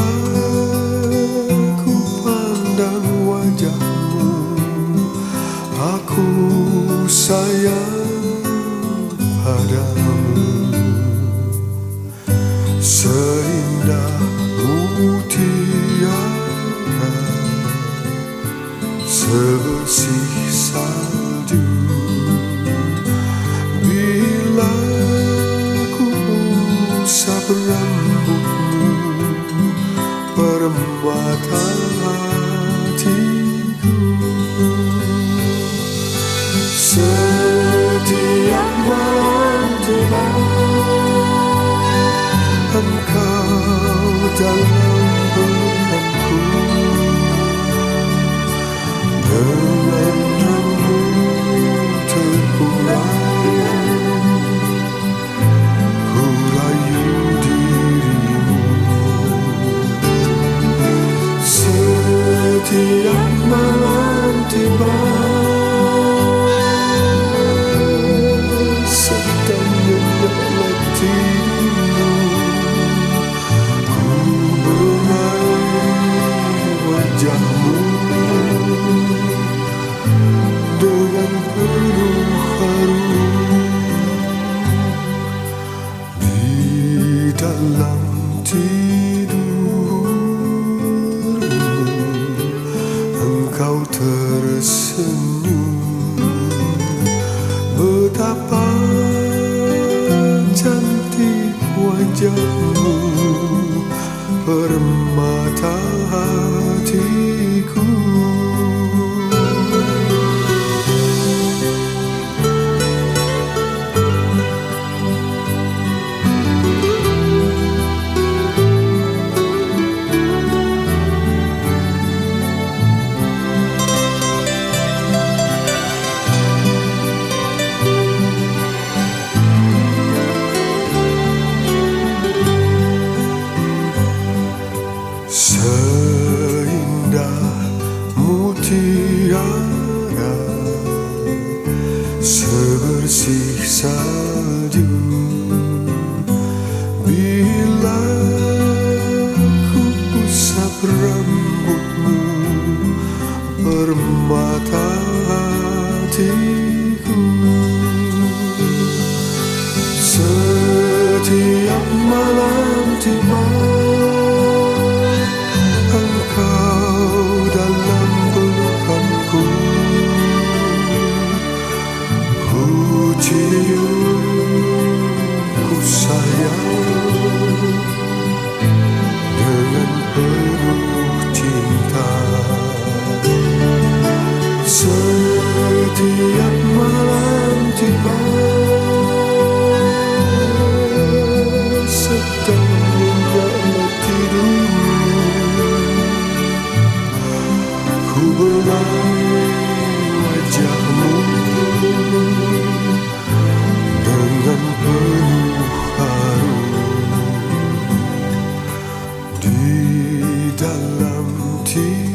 Aku pandang wajahmu. Aku sayang padamu. Seindah mutiara Sebersih salju. Bila ku usah rambut Permata hatiku Setiap malam Engkau dalam malam tiba tersenyum Betapa cantik wajahmu Permata hatiku to you. dalam tidur